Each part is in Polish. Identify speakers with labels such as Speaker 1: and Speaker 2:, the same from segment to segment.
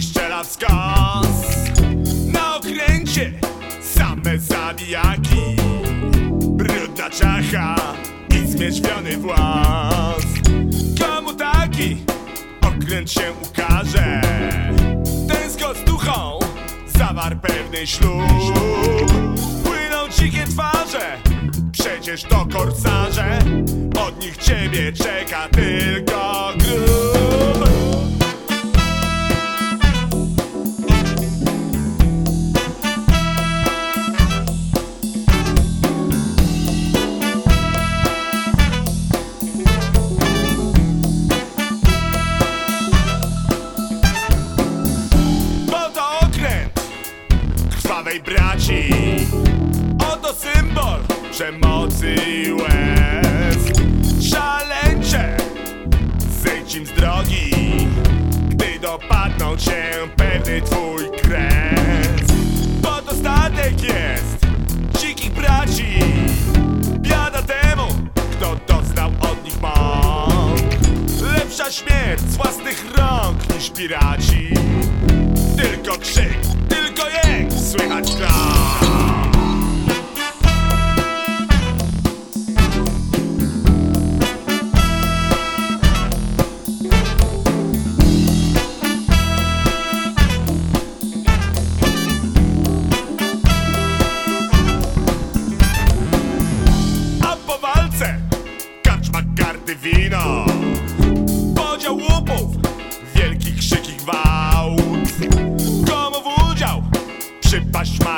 Speaker 1: wskaz Na okręcie same zabijaki. Brudna czacha i zmierzwiony włas. Komu taki okręt się ukaże? Ten z duchą zawarł pewny ślub. Płyną dzikie twarze Przecież to korsarze. Od nich ciebie czeka tylko braci Oto symbol przemocy i łez Szaleńcze, zejdź im z drogi Gdy dopadną cię pewny twój kres. Bo to statek jest dzikich braci Biada temu, kto doznał od nich mąk. Lepsza śmierć z własnych rąk niż piraci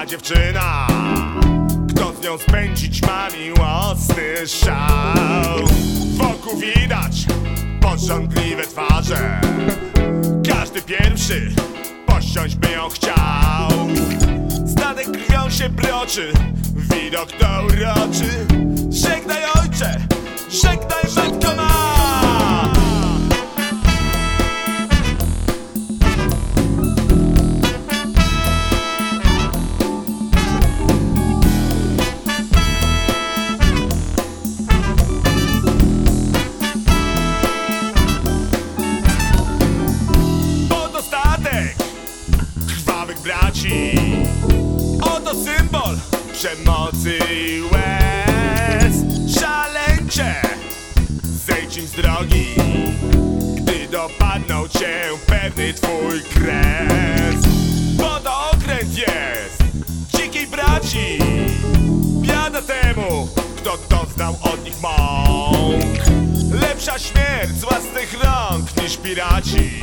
Speaker 1: dziewczyna. Kto z nią spędzić ma miłosny szał? Wokół widać pożądliwe twarze. Każdy pierwszy posiąść by ją chciał. Statek krwią się broczy Widok to uroczy. Żegnaj ojcze Żegnaj matko braci. Oto symbol przemocy i łez. Szaleńcze, zejdź im z drogi Gdy dopadną cię pewny twój kres. Bo to okręt jest dzikiej braci. Biada temu, kto doznał od nich mąk. Lepsza śmierć z własnych rąk niż piraci